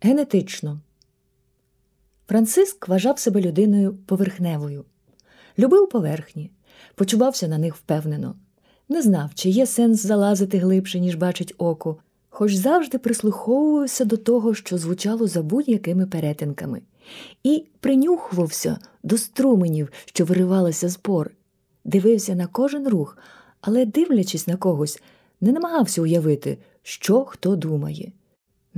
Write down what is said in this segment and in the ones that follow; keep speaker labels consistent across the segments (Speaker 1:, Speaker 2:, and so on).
Speaker 1: Генетично. Франциск вважав себе людиною поверхневою, любив поверхні, почувався на них впевнено, не знав, чи є сенс залазити глибше, ніж бачить око, хоч завжди прислуховувався до того, що звучало за будь-якими перетинками, і принюхувався до струменів, що виривалися з пор, дивився на кожен рух, але, дивлячись на когось, не намагався уявити, що хто думає.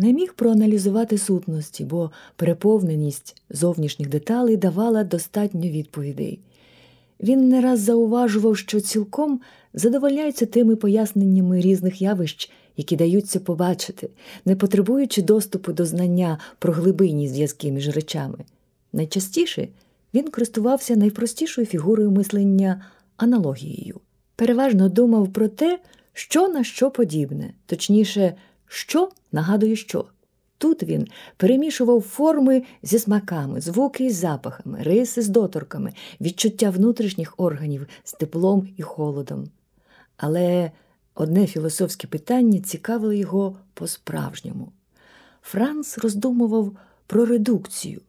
Speaker 1: Не міг проаналізувати сутності, бо переповненість зовнішніх деталей давала достатньо відповідей. Він не раз зауважував, що цілком задовольняється тими поясненнями різних явищ, які даються побачити, не потребуючи доступу до знання про глибинні зв'язки між речами. Найчастіше він користувався найпростішою фігурою мислення аналогією. Переважно думав про те, що на що подібне, точніше, що нагадує що. Тут він перемішував форми зі смаками, звуки з запахами, риси з доторками, відчуття внутрішніх органів з теплом і холодом. Але одне філософське питання цікавило його по-справжньому. Франц роздумував про редукцію.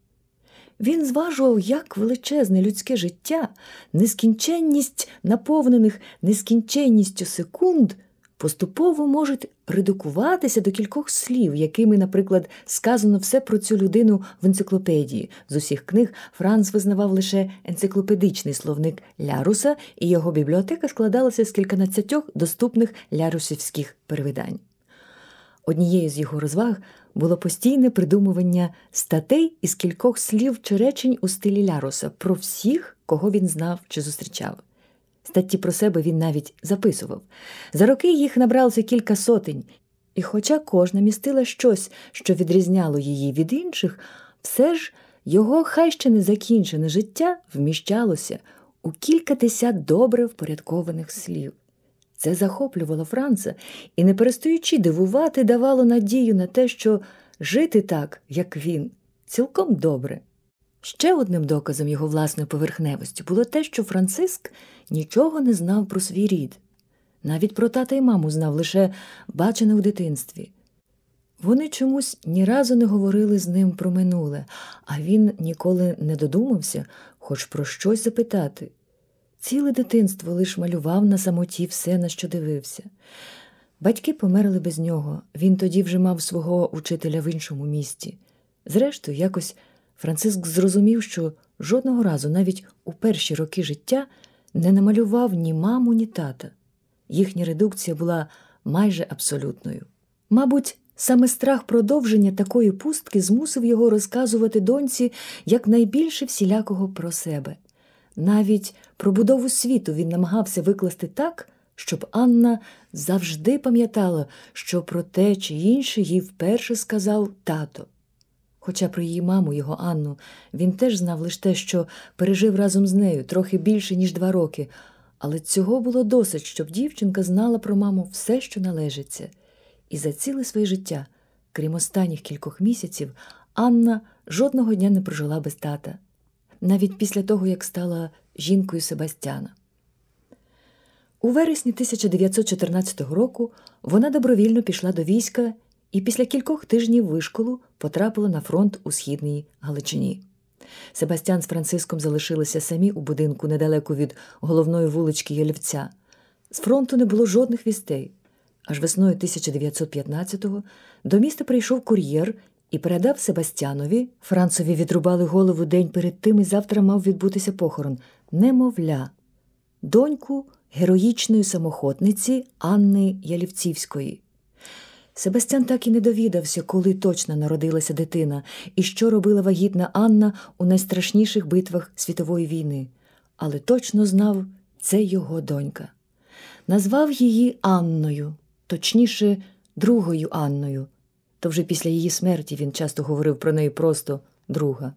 Speaker 1: Він зважував, як величезне людське життя, нескінченність наповнених нескінченністю секунд поступово можуть редукуватися до кількох слів, якими, наприклад, сказано все про цю людину в енциклопедії. З усіх книг Франц визнавав лише енциклопедичний словник Ляруса, і його бібліотека складалася з кільканадцятьох доступних лярусівських перевидань. Однією з його розваг було постійне придумування статей із кількох слів чи речень у стилі Ляруса про всіх, кого він знав чи зустрічав. Статті про себе він навіть записував. За роки їх набралося кілька сотень, і, хоча кожна містила щось, що відрізняло її від інших, все ж його хай ще не закінчене життя вміщалося у кілька десят добре впорядкованих слів. Це захоплювало Франца і, не перестаючи дивувати, давало надію на те, що жити так, як він, цілком добре. Ще одним доказом його власної поверхневості було те, що Франциск нічого не знав про свій рід, навіть про тата і маму знав лише бачене в дитинстві. Вони чомусь ні разу не говорили з ним про минуле, а він ніколи не додумався хоч про щось запитати. Ціле дитинство лиш малював на самоті все, на що дивився. Батьки померли без нього, він тоді вже мав свого учителя в іншому місті. Зрештою, якось Франциск зрозумів, що жодного разу, навіть у перші роки життя, не намалював ні маму, ні тата. Їхня редукція була майже абсолютною. Мабуть, саме страх продовження такої пустки змусив його розказувати доньці якнайбільше всілякого про себе. Навіть про будову світу він намагався викласти так, щоб Анна завжди пам'ятала, що про те чи інше їй вперше сказав тато. Хоча про її маму, його Анну, він теж знав лише те, що пережив разом з нею трохи більше, ніж два роки, але цього було досить, щоб дівчинка знала про маму все, що належиться. І за ціле своє життя, крім останніх кількох місяців, Анна жодного дня не прожила без тата, навіть після того, як стала жінкою Себастьяна. У вересні 1914 року вона добровільно пішла до війська і після кількох тижнів вишколу потрапила на фронт у східній Галичині. Себастьян з Франциском залишилися самі у будинку недалеко від головної вулички Ялівця. З фронту не було жодних вістей. Аж весною 1915-го до міста прийшов кур'єр і передав Себастьянові. Францові відрубали голову день перед тим і завтра мав відбутися похорон. Немовля, доньку героїчної самохотниці Анни Ялівцівської. Себастьян так і не довідався, коли точно народилася дитина і що робила вагітна Анна у найстрашніших битвах світової війни, але точно знав, це його донька. Назвав її Анною, точніше, другою Анною. То вже після її смерті він часто говорив про неї просто друга.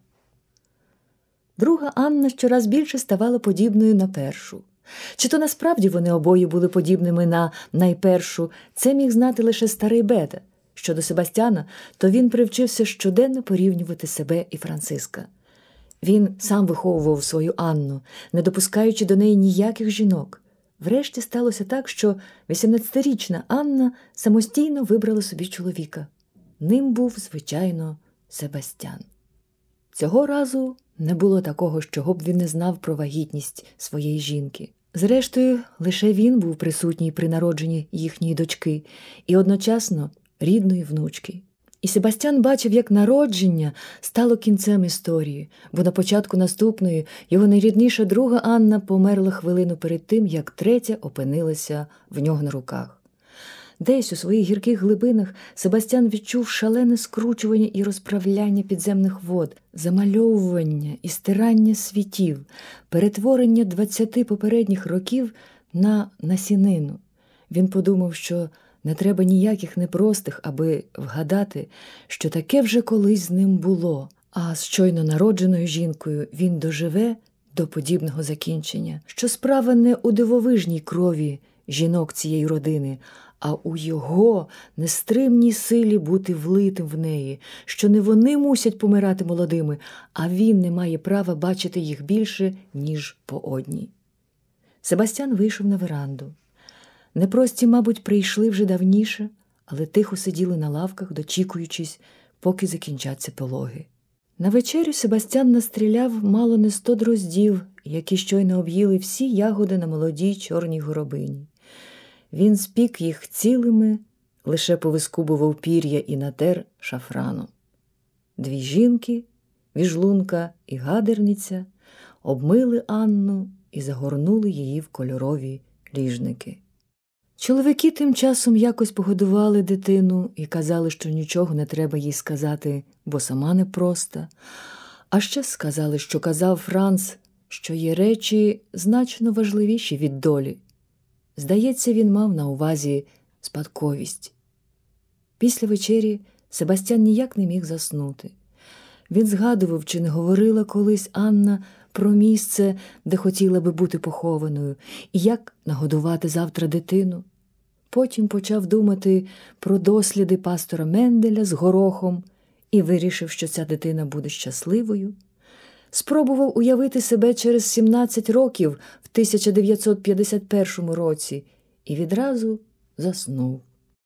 Speaker 1: Друга Анна щораз більше ставала подібною на першу. Чи то насправді вони обоє були подібними на найпершу, це міг знати лише старий Бета. Щодо Себастьяна, то він привчився щоденно порівнювати себе і Франциска. Він сам виховував свою Анну, не допускаючи до неї ніяких жінок. Врешті сталося так, що 18-річна Анна самостійно вибрала собі чоловіка. Ним був, звичайно, Себастьян. Цього разу не було такого, чого б він не знав про вагітність своєї жінки. Зрештою, лише він був присутній при народженні їхньої дочки і одночасно рідної внучки. І Себастьян бачив, як народження стало кінцем історії, бо на початку наступної його найрідніша друга Анна померла хвилину перед тим, як третя опинилася в нього на руках. Десь у своїх гірких глибинах Себастьян відчув шалене скручування і розправляння підземних вод, замальовування і стирання світів, перетворення двадцяти попередніх років на насінину. Він подумав, що не треба ніяких непростих, аби вгадати, що таке вже колись з ним було, а з щойно народженою жінкою він доживе до подібного закінчення, що справа не у дивовижній крові жінок цієї родини, а у його нестримній силі бути влитим в неї, що не вони мусять помирати молодими, а він не має права бачити їх більше, ніж по одній. Себастьян вийшов на веранду. Непрості, мабуть, прийшли вже давніше, але тихо сиділи на лавках, дочікуючись, поки закінчаться пологи. На вечерю Себастьян настріляв мало не сто дроздів, які щойно об'їли всі ягоди на молодій чорній горобині. Він спік їх цілими, лише повискубував пір'я і натер шафраном. Дві жінки, віжлунка і гадерниця, обмили Анну і загорнули її в кольорові ліжники. Чоловіки тим часом якось погодували дитину і казали, що нічого не треба їй сказати, бо сама непроста. А ще сказали, що казав Франц, що є речі значно важливіші від долі. Здається, він мав на увазі спадковість. Після вечері Себастьян ніяк не міг заснути. Він згадував, чи не говорила колись Анна про місце, де хотіла би бути похованою, і як нагодувати завтра дитину. Потім почав думати про досліди пастора Менделя з горохом і вирішив, що ця дитина буде щасливою. Спробував уявити себе через 17 років в 1951 році і відразу заснув.